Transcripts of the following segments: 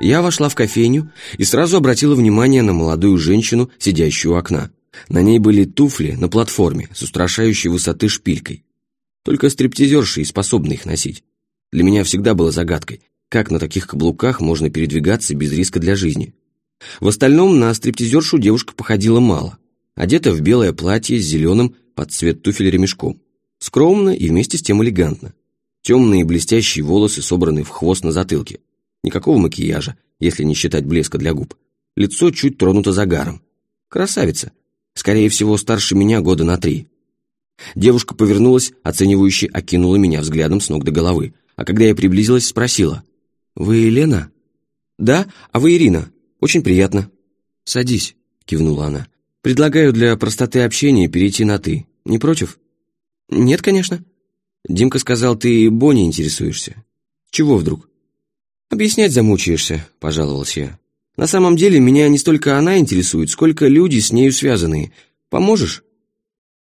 Я вошла в кофейню и сразу обратила внимание на молодую женщину, сидящую у окна. На ней были туфли на платформе с устрашающей высоты шпилькой. Только стриптизерши и способны их носить. Для меня всегда было загадкой, как на таких каблуках можно передвигаться без риска для жизни. В остальном на стриптизершу девушка походила мало. Одета в белое платье с зеленым под цвет туфель ремешком. Скромно и вместе с тем элегантно. Темные блестящие волосы собраны в хвост на затылке. Никакого макияжа, если не считать блеска для губ. Лицо чуть тронуто загаром. Красавица. Скорее всего, старше меня года на три. Девушка повернулась, оценивающе окинула меня взглядом с ног до головы, а когда я приблизилась, спросила. «Вы Елена?» «Да, а вы Ирина. Очень приятно». «Садись», — кивнула она. «Предлагаю для простоты общения перейти на «ты». Не против?» «Нет, конечно». «Димка сказал, ты Бонни интересуешься. Чего вдруг?» «Объяснять замучаешься», — пожаловалась я. «На самом деле меня не столько она интересует, сколько люди с нею связанные. Поможешь?»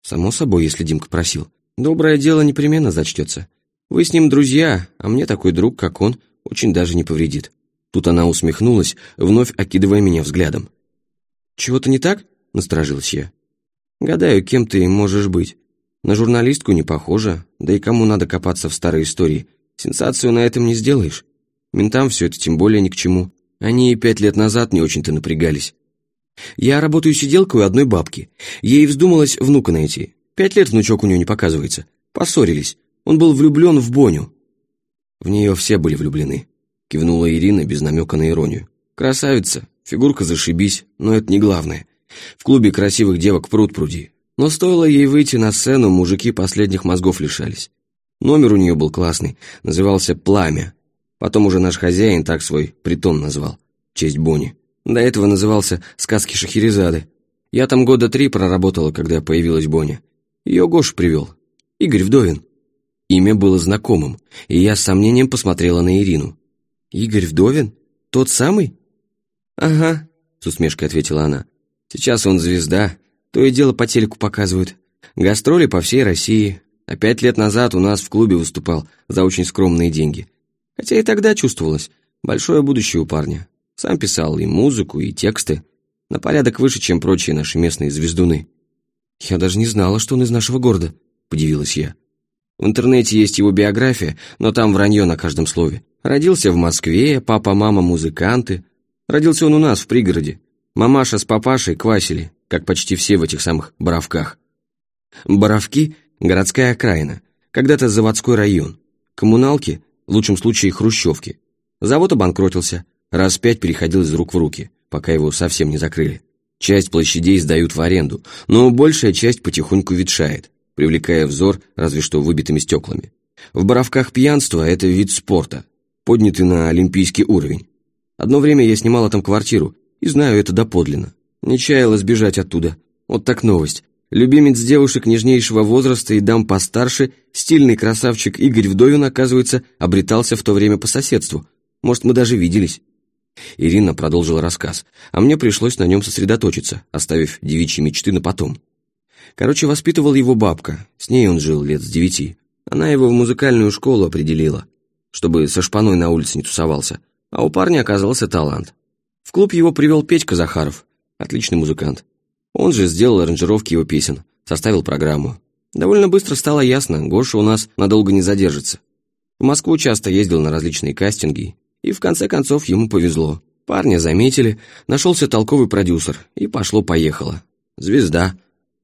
«Само собой, если Димка просил. Доброе дело непременно зачтется. Вы с ним друзья, а мне такой друг, как он, очень даже не повредит». Тут она усмехнулась, вновь окидывая меня взглядом. «Чего-то не так?» — насторожилась я. «Гадаю, кем ты можешь быть. На журналистку не похоже, да и кому надо копаться в старой истории. Сенсацию на этом не сделаешь. Ментам все это тем более ни к чему. Они и пять лет назад не очень-то напрягались. Я работаю сиделкой у одной бабки. Ей вздумалось внука найти. Пять лет внучок у нее не показывается. Поссорились. Он был влюблен в Боню. В нее все были влюблены. Кивнула Ирина без намека на иронию. Красавица, фигурка зашибись, но это не главное. В клубе красивых девок пруд пруди. Но стоило ей выйти на сцену, мужики последних мозгов лишались. Номер у нее был классный, назывался «Пламя», Потом уже наш хозяин так свой притон назвал, честь Бонни. До этого назывался «Сказки Шахерезады». Я там года три проработала, когда появилась Боня. Ее Гош привел. Игорь Вдовин. Имя было знакомым, и я с сомнением посмотрела на Ирину. «Игорь Вдовин? Тот самый?» «Ага», — с усмешкой ответила она. «Сейчас он звезда, то и дело по телеку показывают. Гастроли по всей России. А пять лет назад у нас в клубе выступал за очень скромные деньги. Хотя и тогда чувствовалось большое будущее у парня. Сам писал и музыку, и тексты. На порядок выше, чем прочие наши местные звездуны. «Я даже не знала, что он из нашего города», — подивилась я. В интернете есть его биография, но там вранье на каждом слове. Родился в Москве, папа, мама музыканты. Родился он у нас, в пригороде. Мамаша с папашей квасили, как почти все в этих самых Боровках. Боровки — городская окраина, когда-то заводской район. Коммуналки в лучшем случае хрущевки. Завод обанкротился, раз пять переходил из рук в руки, пока его совсем не закрыли. Часть площадей сдают в аренду, но большая часть потихоньку ветшает, привлекая взор разве что выбитыми стеклами. В Боровках пьянство – это вид спорта, поднятый на олимпийский уровень. Одно время я снимала там квартиру, и знаю это доподлинно. Не чаяла сбежать оттуда. Вот так новость. Любимец девушек нежнейшего возраста и дам постарше, стильный красавчик Игорь Вдовин, оказывается, обретался в то время по соседству. Может, мы даже виделись. Ирина продолжила рассказ, а мне пришлось на нем сосредоточиться, оставив девичьи мечты на потом. Короче, воспитывал его бабка, с ней он жил лет с девяти. Она его в музыкальную школу определила, чтобы со шпаной на улице не тусовался, а у парня оказался талант. В клуб его привел Петька Захаров, отличный музыкант. Он же сделал аранжировки его песен, составил программу. Довольно быстро стало ясно, Гоша у нас надолго не задержится. В Москву часто ездил на различные кастинги, и в конце концов ему повезло. Парня заметили, нашелся толковый продюсер, и пошло-поехало. Звезда.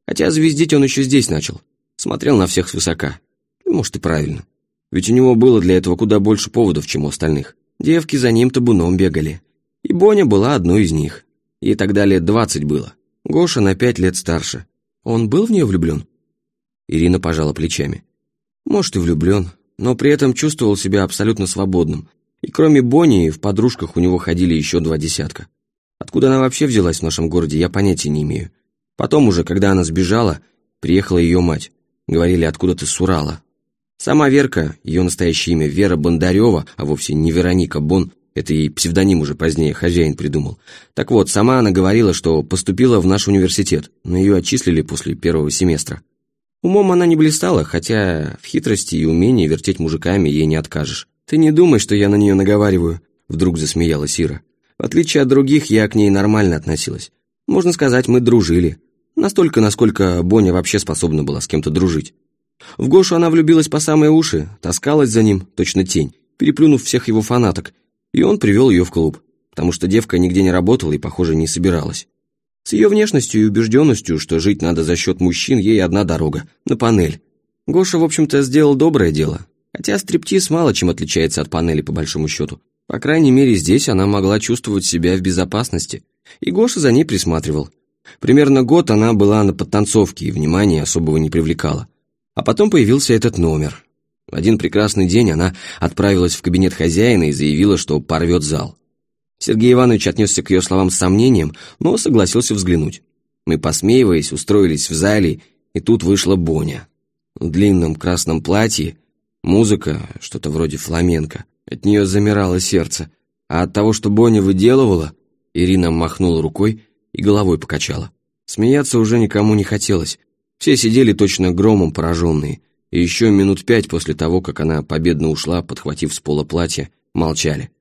Хотя звездить он еще здесь начал. Смотрел на всех свысока. Может и правильно. Ведь у него было для этого куда больше поводов, чем у остальных. Девки за ним табуном бегали. И Боня была одной из них. Ей тогда лет двадцать было. Гоша на пять лет старше. Он был в нее влюблен? Ирина пожала плечами. Может, и влюблен, но при этом чувствовал себя абсолютно свободным. И кроме Бонни, в подружках у него ходили еще два десятка. Откуда она вообще взялась в нашем городе, я понятия не имею. Потом уже, когда она сбежала, приехала ее мать. Говорили, откуда ты с Урала. Сама Верка, ее настоящее имя Вера Бондарева, а вовсе не Вероника Бон, это ей псевдоним уже позднее хозяин придумал. Так вот, сама она говорила, что поступила в наш университет, но ее отчислили после первого семестра. Умом она не блистала, хотя в хитрости и умении вертеть мужиками ей не откажешь. Ты не думай, что я на нее наговариваю. Вдруг засмеялась Ира. В отличие от других, я к ней нормально относилась. Можно сказать, мы дружили. Настолько, насколько Боня вообще способна была с кем-то дружить. В Гошу она влюбилась по самые уши, таскалась за ним, точно тень, переплюнув всех его фанаток, и он привел ее в клуб, потому что девка нигде не работала и, похоже, не собиралась. С ее внешностью и убежденностью, что жить надо за счет мужчин, ей одна дорога, на панель. Гоша, в общем-то, сделал доброе дело, хотя стриптиз мало чем отличается от панели, по большому счету. По крайней мере, здесь она могла чувствовать себя в безопасности, и Гоша за ней присматривал. Примерно год она была на подтанцовке и внимания особого не привлекала. А потом появился этот номер. Один прекрасный день она отправилась в кабинет хозяина и заявила, что порвет зал. Сергей Иванович отнесся к ее словам с сомнением, но согласился взглянуть. Мы, посмеиваясь, устроились в зале, и тут вышла Боня. В длинном красном платье, музыка, что-то вроде фламенко. От нее замирало сердце, а от того, что Боня выделывала, Ирина махнула рукой и головой покачала. Смеяться уже никому не хотелось. Все сидели точно громом пораженные, и еще минут пять после того, как она победно ушла, подхватив с пола платье, молчали.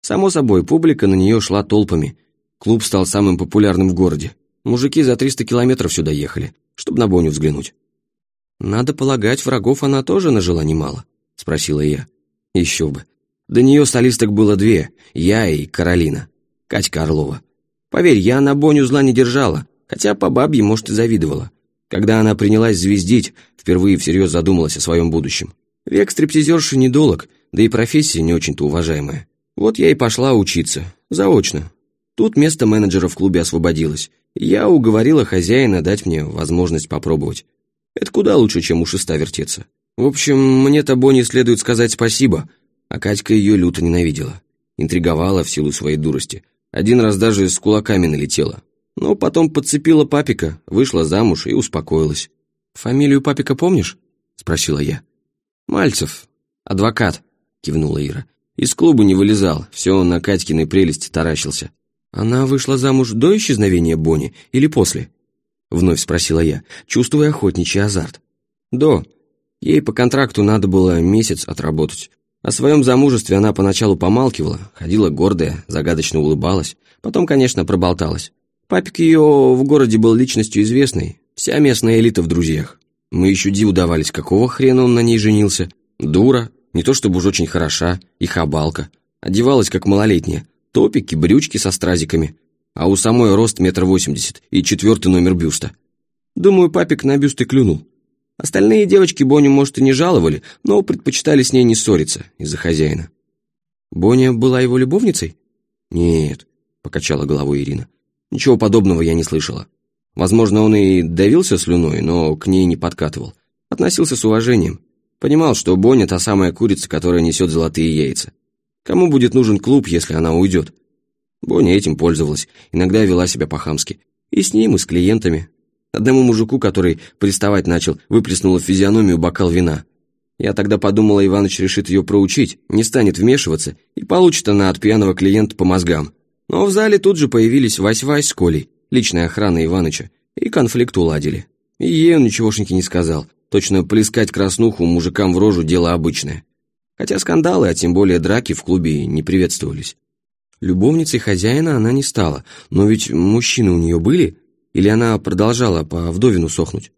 Само собой, публика на нее шла толпами. Клуб стал самым популярным в городе. Мужики за 300 километров сюда ехали, чтобы на Боню взглянуть. «Надо полагать, врагов она тоже нажила немало?» — спросила я. «Еще бы. До нее солисток было две, я и Каролина, Катька Орлова. Поверь, я на Боню зла не держала, хотя по бабье, может, и завидовала. Когда она принялась звездить, впервые всерьез задумалась о своем будущем. Век стриптизерши недолог, да и профессия не очень-то уважаемая. Вот я и пошла учиться, заочно. Тут место менеджера в клубе освободилось, я уговорила хозяина дать мне возможность попробовать. Это куда лучше, чем у шеста вертеться. В общем, мне-то Бонни следует сказать спасибо, а Катька ее люто ненавидела. Интриговала в силу своей дурости. Один раз даже с кулаками налетела. Но потом подцепила папика, вышла замуж и успокоилась. «Фамилию папика помнишь?» — спросила я. «Мальцев, адвокат», — кивнула Ира. «Из клуба не вылезал, все на Катькиной прелести таращился». «Она вышла замуж до исчезновения Бонни или после?» Вновь спросила я, чувствуя охотничий азарт. «До. Ей по контракту надо было месяц отработать. О своем замужестве она поначалу помалкивала, ходила гордая, загадочно улыбалась, потом, конечно, проболталась. Папик ее в городе был личностью известной, вся местная элита в друзьях. Мы еще диву давались, какого хрена он на ней женился. Дура, не то чтобы уж очень хороша, и хабалка. Одевалась как малолетняя, топики, брючки со стразиками, а у самой рост метр восемьдесят и четвертый номер бюста. Думаю, папик на бюст и клюнул. Остальные девочки Боню, может, и не жаловали, но предпочитали с ней не ссориться из-за хозяина. Боня была его любовницей? Нет, покачала головой Ирина. Ничего подобного я не слышала. Возможно, он и давился слюной, но к ней не подкатывал. Относился с уважением. Понимал, что Боня та самая курица, которая несет золотые яйца. Кому будет нужен клуб, если она уйдет? Боня этим пользовалась, иногда вела себя по-хамски. И с ним, и с клиентами. Одному мужику, который приставать начал, выплеснула в физиономию бокал вина. Я тогда подумала, Иваныч решит ее проучить, не станет вмешиваться, и получит она от пьяного клиента по мозгам. Но в зале тут же появились Вась-Вась с Колей, личная охрана Иваныча, и конфликт уладили. И ей он ничегошеньки не сказал. Точно плескать краснуху мужикам в рожу дело обычное. Хотя скандалы, а тем более драки в клубе не приветствовались. Любовницей хозяина она не стала, но ведь мужчины у нее были, или она продолжала по вдовину сохнуть?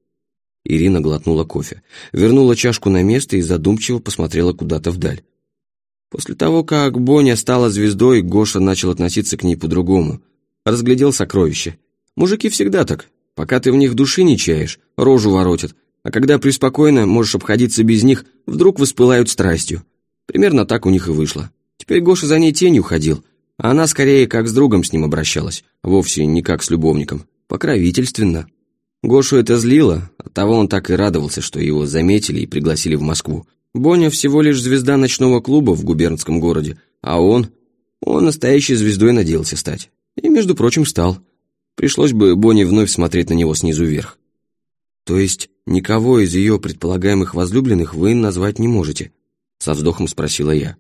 Ирина глотнула кофе, вернула чашку на место и задумчиво посмотрела куда-то вдаль. После того, как Боня стала звездой, Гоша начал относиться к ней по-другому. Разглядел сокровища. Мужики всегда так. Пока ты в них души не чаешь, рожу воротят. А когда преспокойно можешь обходиться без них, вдруг воспылают страстью. Примерно так у них и вышло. Теперь Гоша за ней тенью ходил, а она скорее как с другом с ним обращалась, вовсе не как с любовником. Покровительственно. Гошу это злило, оттого он так и радовался, что его заметили и пригласили в Москву. Боня всего лишь звезда ночного клуба в губернском городе, а он... Он настоящей звездой надеялся стать. И, между прочим, стал. Пришлось бы Боне вновь смотреть на него снизу вверх. То есть никого из ее предполагаемых возлюбленных вы назвать не можете? Со вздохом спросила я.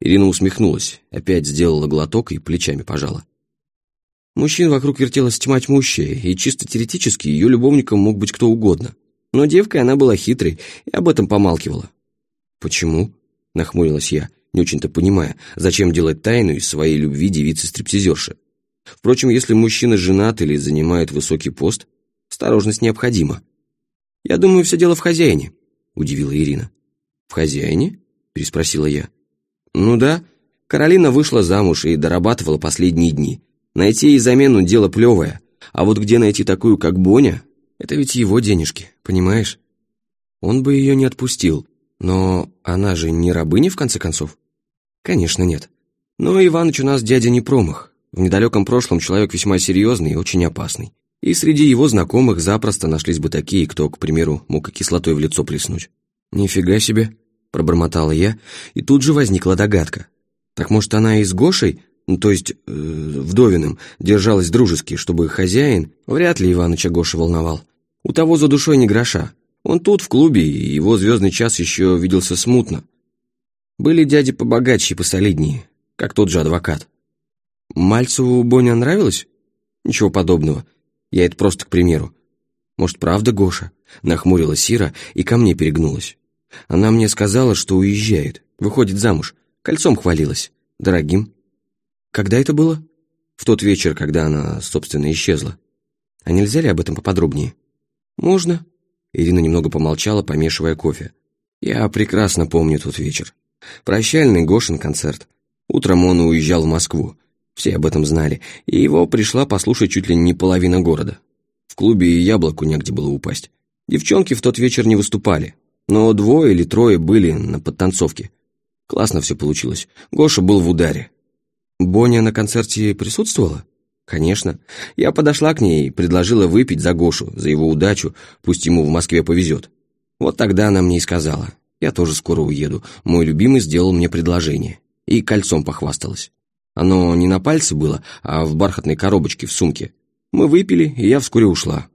Ирина усмехнулась, опять сделала глоток и плечами пожала. Мужчин вокруг вертелась тьма тьмущая, и чисто теоретически ее любовником мог быть кто угодно. Но девкой она была хитрой и об этом помалкивала. «Почему?» — нахмурилась я. не очень-то понимая, зачем делать тайну из своей любви девицы-стриптизерши. Впрочем, если мужчина женат или занимает высокий пост, осторожность необходима. «Я думаю, все дело в хозяине», — удивила Ирина. «В хозяине?» — переспросила я. «Ну да, Каролина вышла замуж и дорабатывала последние дни. Найти ей замену — дело плевое, а вот где найти такую, как Боня, это ведь его денежки, понимаешь? Он бы ее не отпустил, но она же не рабыня, в конце концов? Конечно, нет. Но Иваныч у нас дядя не промах. В недалеком прошлом человек весьма серьезный и очень опасный. И среди его знакомых запросто нашлись бы такие, кто, к примеру, мог и кислотой в лицо плеснуть. «Нифига себе!» – пробормотала я, и тут же возникла догадка. «Так может, она и с Гошей, ну, то есть э, вдовиным, держалась дружески, чтобы хозяин, вряд ли Иваныча Гоша волновал. У того за душой не гроша. Он тут, в клубе, и его звездный час еще виделся смутно. Были дяди побогаче и посолиднее, как тот же адвокат. Мальцеву Боня нравилось? Ничего подобного. Я это просто к примеру. Может, правда Гоша? Нахмурила Сира и ко мне перегнулась. Она мне сказала, что уезжает, выходит замуж. Кольцом хвалилась. Дорогим. Когда это было? В тот вечер, когда она, собственно, исчезла. А нельзя ли об этом поподробнее? Можно. Ирина немного помолчала, помешивая кофе. Я прекрасно помню тот вечер. Прощальный Гошин концерт. Утром он уезжал в Москву. Все об этом знали, и его пришла послушать чуть ли не половина города. В клубе и яблоку негде было упасть. Девчонки в тот вечер не выступали, но двое или трое были на подтанцовке. Классно все получилось. Гоша был в ударе. Боня на концерте присутствовала? Конечно. Я подошла к ней и предложила выпить за Гошу, за его удачу, пусть ему в Москве повезет. Вот тогда она мне и сказала. Я тоже скоро уеду. Мой любимый сделал мне предложение. И кольцом похвасталась. Оно не на пальце было, а в бархатной коробочке в сумке. Мы выпили, и я вскоре ушла.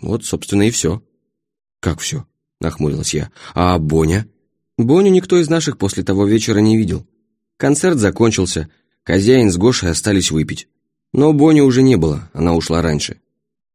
Вот, собственно, и все. Как все? Нахмурилась я. А Боня? Боню никто из наших после того вечера не видел. Концерт закончился, хозяин с Гошей остались выпить. Но Бони уже не было, она ушла раньше.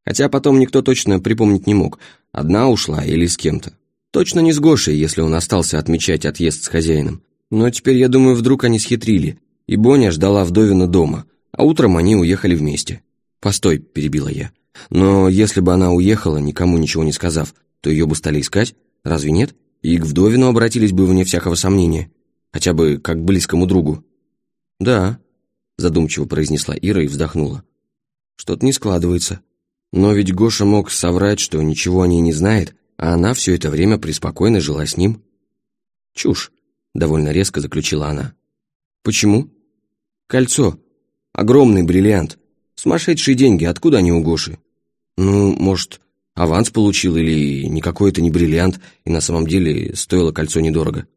Хотя потом никто точно припомнить не мог, одна ушла или с кем-то. Точно не с Гошей, если он остался отмечать отъезд с хозяином. Но теперь, я думаю, вдруг они схитрили, и Боня ждала вдовина дома, а утром они уехали вместе. «Постой», — перебила я. «Но если бы она уехала, никому ничего не сказав, то ее бы стали искать, разве нет? И к вдовину обратились бы вне всякого сомнения, хотя бы как к близкому другу». «Да», — задумчиво произнесла Ира и вздохнула. «Что-то не складывается. Но ведь Гоша мог соврать, что ничего о ней не знает, а она все это время преспокойно жила с ним». «Чушь», — довольно резко заключила она. «Почему?» Кольцо. Огромный бриллиант. Сумасшедшие деньги, откуда они у Гоши? Ну, может, аванс получил или никакой это не бриллиант, и на самом деле стоило кольцо недорого?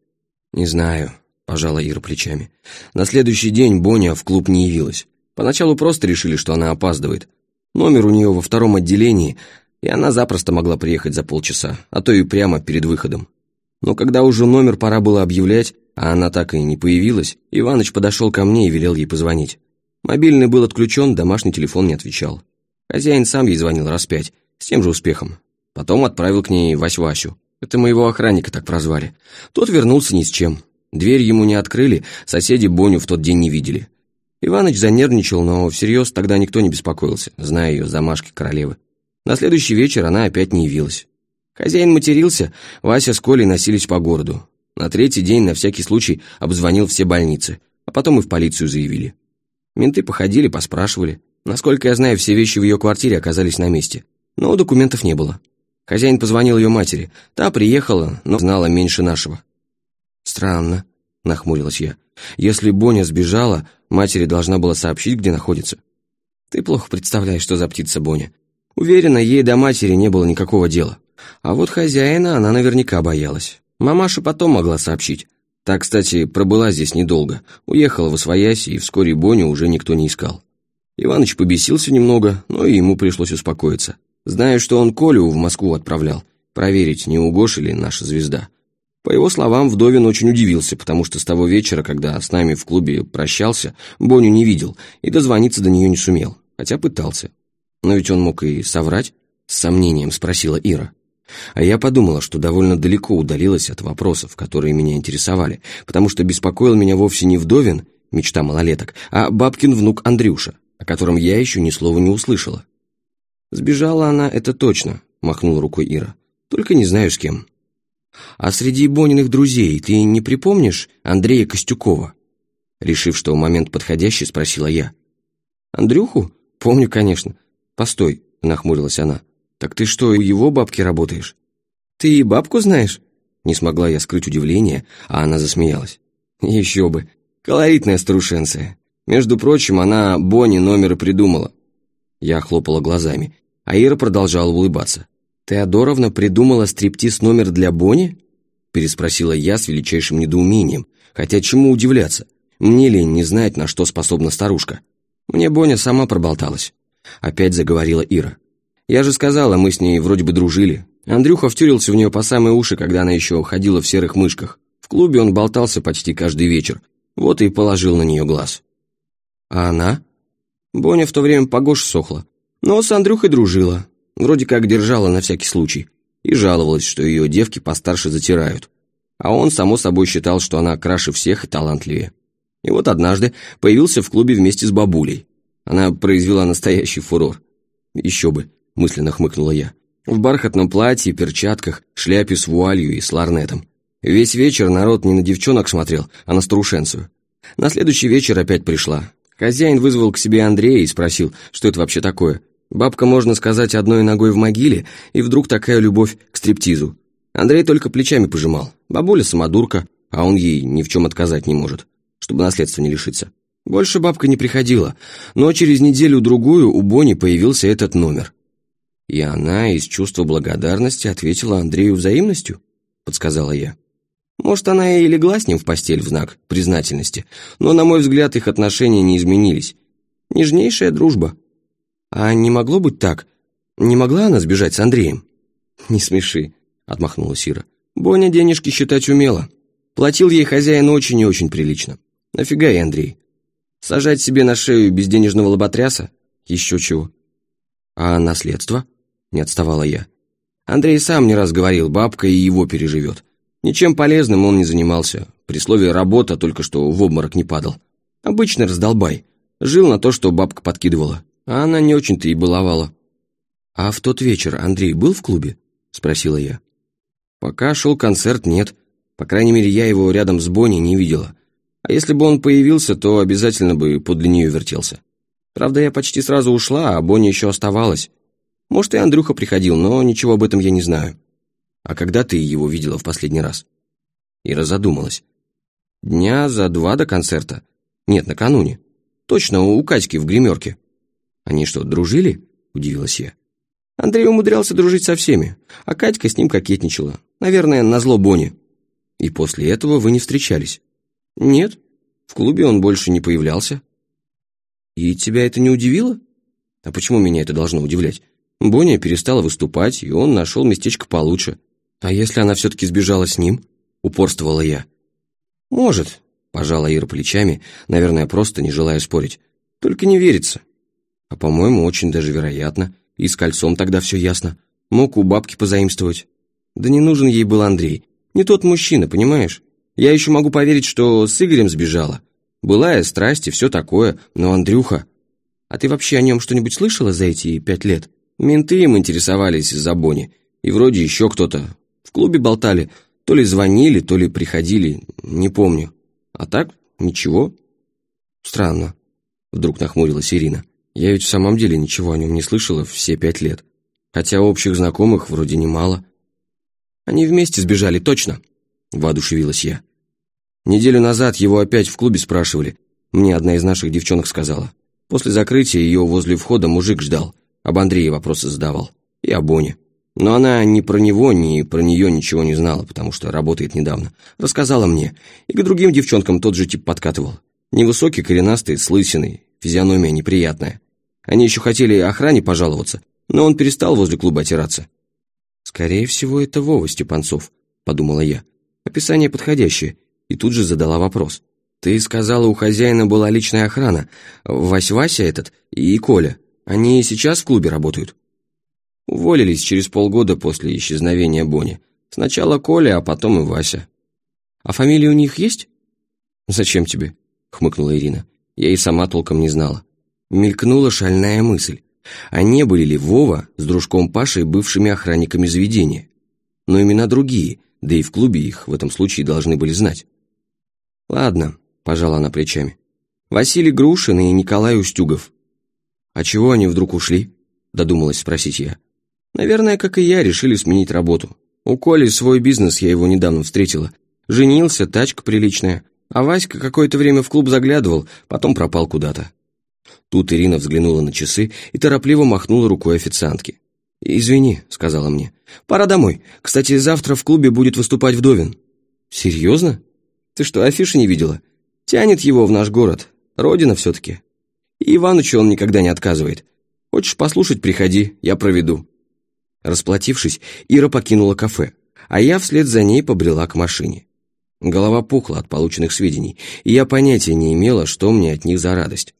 Не знаю, пожала Ира плечами. На следующий день Боня в клуб не явилась. Поначалу просто решили, что она опаздывает. Номер у нее во втором отделении, и она запросто могла приехать за полчаса, а то и прямо перед выходом. Но когда уже номер пора было объявлять, а она так и не появилась, Иваныч подошел ко мне и велел ей позвонить. Мобильный был отключен, домашний телефон не отвечал. Хозяин сам ей звонил раз пять, с тем же успехом. Потом отправил к ней Вась-Васю. Это моего охранника так прозвали. Тот вернулся ни с чем. Дверь ему не открыли, соседи Боню в тот день не видели. Иваныч занервничал, но всерьез тогда никто не беспокоился, зная ее замашки королевы. На следующий вечер она опять не явилась. Хозяин матерился, Вася с Колей носились по городу. На третий день на всякий случай обзвонил все больницы, а потом и в полицию заявили. Менты походили, поспрашивали. Насколько я знаю, все вещи в ее квартире оказались на месте. Но документов не было. Хозяин позвонил ее матери. Та приехала, но знала меньше нашего. «Странно», — нахмурилась я. «Если Боня сбежала, матери должна была сообщить, где находится». «Ты плохо представляешь, что за птица Боня. Уверена, ей до матери не было никакого дела. А вот хозяина она наверняка боялась. Мамаша потом могла сообщить. Так, кстати, пробыла здесь недолго. Уехала в Освояси, и вскоре Боню уже никто не искал. Иваныч побесился немного, но и ему пришлось успокоиться. Зная, что он Колю в Москву отправлял, проверить, не у Гоши ли наша звезда. По его словам, Вдовин очень удивился, потому что с того вечера, когда с нами в клубе прощался, Боню не видел и дозвониться до нее не сумел, хотя пытался. Но ведь он мог и соврать, с сомнением спросила Ира. А я подумала, что довольно далеко удалилась от вопросов, которые меня интересовали, потому что беспокоил меня вовсе не вдовин, мечта малолеток, а бабкин внук Андрюша, о котором я еще ни слова не услышала. «Сбежала она, это точно», — махнула рукой Ира. «Только не знаю с кем». «А среди Бониных друзей ты не припомнишь Андрея Костюкова?» Решив, что момент подходящий, спросила я. «Андрюху? Помню, конечно. Постой», — нахмурилась она. «Так ты что, у его бабки работаешь?» «Ты и бабку знаешь?» Не смогла я скрыть удивление, а она засмеялась. «Еще бы. Колоритная старушенция. Между прочим, она Бонни номер придумала». Я хлопала глазами, а Ира продолжала улыбаться. «Теодоровна придумала стриптиз-номер для Бонни?» Переспросила я с величайшим недоумением. Хотя чему удивляться? Мне ли не знать, на что способна старушка? Мне Боня сама проболталась. Опять заговорила Ира. Я же сказала, мы с ней вроде бы дружили. Андрюха втюрился в нее по самые уши, когда она еще ходила в серых мышках. В клубе он болтался почти каждый вечер. Вот и положил на нее глаз. А она? Боня в то время по сохла. Но с Андрюхой дружила. Вроде как держала на всякий случай. И жаловалась, что ее девки постарше затирают. А он, само собой, считал, что она краше всех и талантливее. И вот однажды появился в клубе вместе с бабулей. Она произвела настоящий фурор. Еще бы, мысленно хмыкнула я. В бархатном платье, перчатках, шляпе с вуалью и с ларнетом. Весь вечер народ не на девчонок смотрел, а на старушенцию. На следующий вечер опять пришла. Хозяин вызвал к себе Андрея и спросил, что это вообще такое. Бабка, можно сказать, одной ногой в могиле, и вдруг такая любовь к стриптизу. Андрей только плечами пожимал. Бабуля самодурка, а он ей ни в чем отказать не может, чтобы наследства не лишиться. Больше бабка не приходила, но через неделю-другую у Бони появился этот номер. И она из чувства благодарности ответила Андрею взаимностью, подсказала я. Может, она и легла с ним в постель в знак признательности, но, на мой взгляд, их отношения не изменились. Нежнейшая дружба. А не могло быть так? Не могла она сбежать с Андреем? Не смеши, отмахнулась Ира. Боня денежки считать умела. Платил ей хозяин очень и очень прилично. Нафига ей Андрей? Сажать себе на шею безденежного лоботряса? Еще чего. А наследство? Не отставала я. Андрей сам не раз говорил, бабка и его переживет. Ничем полезным он не занимался. При слове «работа» только что в обморок не падал. Обычный раздолбай. Жил на то, что бабка подкидывала. А она не очень-то и баловала. «А в тот вечер Андрей был в клубе?» Спросила я. «Пока шел концерт, нет. По крайней мере, я его рядом с Бонни не видела. А если бы он появился, то обязательно бы подле нее вертелся. Правда, я почти сразу ушла, а Бонни еще оставалась. Может, и Андрюха приходил, но ничего об этом я не знаю. А когда ты его видела в последний раз?» Ира задумалась. «Дня за два до концерта. Нет, накануне. Точно, у Катьки в гримерке». «Они что, дружили?» – удивилась я. Андрей умудрялся дружить со всеми, а Катька с ним кокетничала. Наверное, на зло Бонни. И после этого вы не встречались. «Нет, в клубе он больше не появлялся». «И тебя это не удивило?» «А почему меня это должно удивлять? Боня перестала выступать, и он нашел местечко получше. А если она все-таки сбежала с ним?» Упорствовала я. «Может», — пожала Ира плечами, наверное, просто не желая спорить. «Только не верится». «А, по-моему, очень даже вероятно. И с кольцом тогда все ясно. Мог у бабки позаимствовать». «Да не нужен ей был Андрей. Не тот мужчина, понимаешь? Я еще могу поверить, что с Игорем сбежала. Былая страсть и все такое, но Андрюха... А ты вообще о нем что-нибудь слышала за эти пять лет? Менты им интересовались из-за Бони. И вроде еще кто-то. В клубе болтали. То ли звонили, то ли приходили. Не помню. А так, ничего. Странно. Вдруг нахмурилась Ирина. Я ведь в самом деле ничего о нем не слышала все пять лет. Хотя общих знакомых вроде немало. Они вместе сбежали, точно. — воодушевилась я. Неделю назад его опять в клубе спрашивали. Мне одна из наших девчонок сказала. После закрытия ее возле входа мужик ждал. Об Андрее вопросы задавал. И о Боне. Но она ни про него, ни про нее ничего не знала, потому что работает недавно. Рассказала мне. И к другим девчонкам тот же тип подкатывал. Невысокий, коренастый, с лысиной, физиономия неприятная. Они еще хотели охране пожаловаться, но он перестал возле клуба отираться. «Скорее всего, это Вова Степанцов», — подумала я. Описание подходящее. И тут же задала вопрос. «Ты сказала, у хозяина была личная охрана. Вась-Вася этот и Коля. Они сейчас в клубе работают?» Уволились через полгода после исчезновения Бони. Сначала Коля, а потом и Вася. А фамилия у них есть? Зачем тебе? Хмыкнула Ирина. Я и сама толком не знала. Мелькнула шальная мысль. А не были ли Вова с дружком Пашей бывшими охранниками заведения? Но имена другие, да и в клубе их в этом случае должны были знать. «Ладно», — пожала она плечами. «Василий Грушин и Николай Устюгов». «А чего они вдруг ушли?» — додумалась спросить я. «Наверное, как и я, решили сменить работу. У Коли свой бизнес, я его недавно встретила. Женился, тачка приличная. А Васька какое-то время в клуб заглядывал, потом пропал куда-то». Тут Ирина взглянула на часы и торопливо махнула рукой официантке. «Извини», — сказала мне. «Пора домой. Кстати, завтра в клубе будет выступать Вдовин». «Серьезно? Ты что, афиши не видела? Тянет его в наш город. Родина все-таки. И Иванычу он никогда не отказывает. Хочешь послушать, приходи, я проведу». Расплатившись, Ира покинула кафе, а я вслед за ней побрела к машине. Голова пухла от полученных сведений, и я понятия не имела, что мне от них за радость.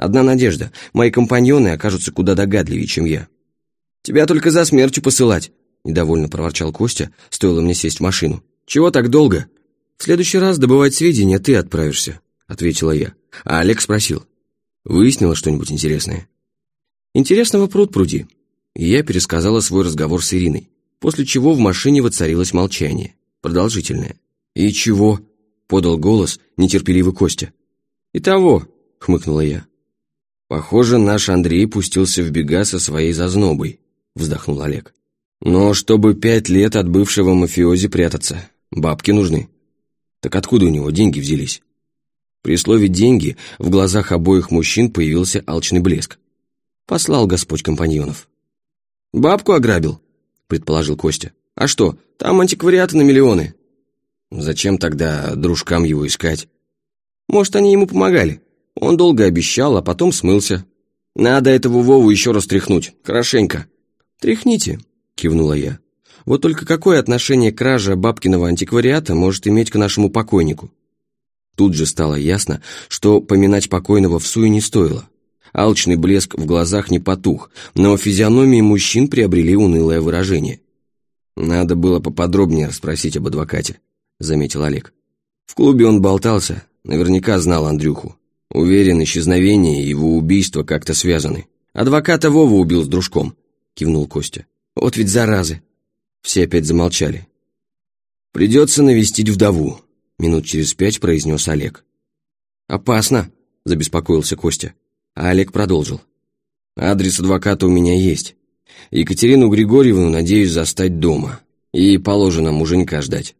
Одна надежда — мои компаньоны окажутся куда догадливее, чем я. «Тебя только за смертью посылать», — недовольно проворчал Костя, стоило мне сесть в машину. «Чего так долго?» «В следующий раз добывать сведения ты отправишься», — ответила я. А Олег спросил. «Выяснила что-нибудь интересное?» «Интересного пруд пруди». И я пересказала свой разговор с Ириной, после чего в машине воцарилось молчание, продолжительное. «И чего?» — подал голос нетерпеливый Костя. «И того», — хмыкнула я. «Похоже, наш Андрей пустился в бега со своей зазнобой», — вздохнул Олег. «Но чтобы пять лет от бывшего мафиози прятаться, бабки нужны. Так откуда у него деньги взялись?» При слове «деньги» в глазах обоих мужчин появился алчный блеск. Послал Господь компаньонов. «Бабку ограбил», — предположил Костя. «А что, там антиквариаты на миллионы». «Зачем тогда дружкам его искать?» «Может, они ему помогали?» Он долго обещал, а потом смылся. Надо этого Вову еще раз тряхнуть, хорошенько. «Тряхните», — кивнула я. «Вот только какое отношение кража бабкиного антиквариата может иметь к нашему покойнику?» Тут же стало ясно, что поминать покойного в суе не стоило. Алчный блеск в глазах не потух, но физиономии мужчин приобрели унылое выражение. «Надо было поподробнее расспросить об адвокате», — заметил Олег. «В клубе он болтался, наверняка знал Андрюху. Уверен, исчезновение и его убийство как-то связаны. Адвоката Вова убил с дружком, кивнул Костя. Вот ведь заразы. Все опять замолчали. Придется навестить вдову, минут через пять произнес Олег. Опасно, забеспокоился Костя. А Олег продолжил. Адрес адвоката у меня есть. Екатерину Григорьевну надеюсь застать дома. И положено муженька ждать.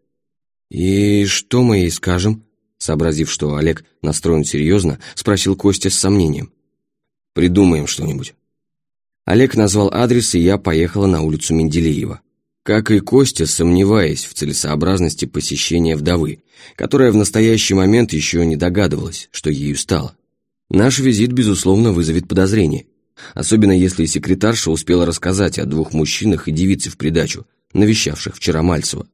«И что мы ей скажем?» Сообразив, что Олег настроен серьезно, спросил Костя с сомнением. «Придумаем что-нибудь». Олег назвал адрес, и я поехала на улицу Менделеева. Как и Костя, сомневаясь в целесообразности посещения вдовы, которая в настоящий момент еще не догадывалась, что ею стало. Наш визит, безусловно, вызовет подозрение, особенно если секретарша успела рассказать о двух мужчинах и девице в придачу, навещавших вчера Мальцева.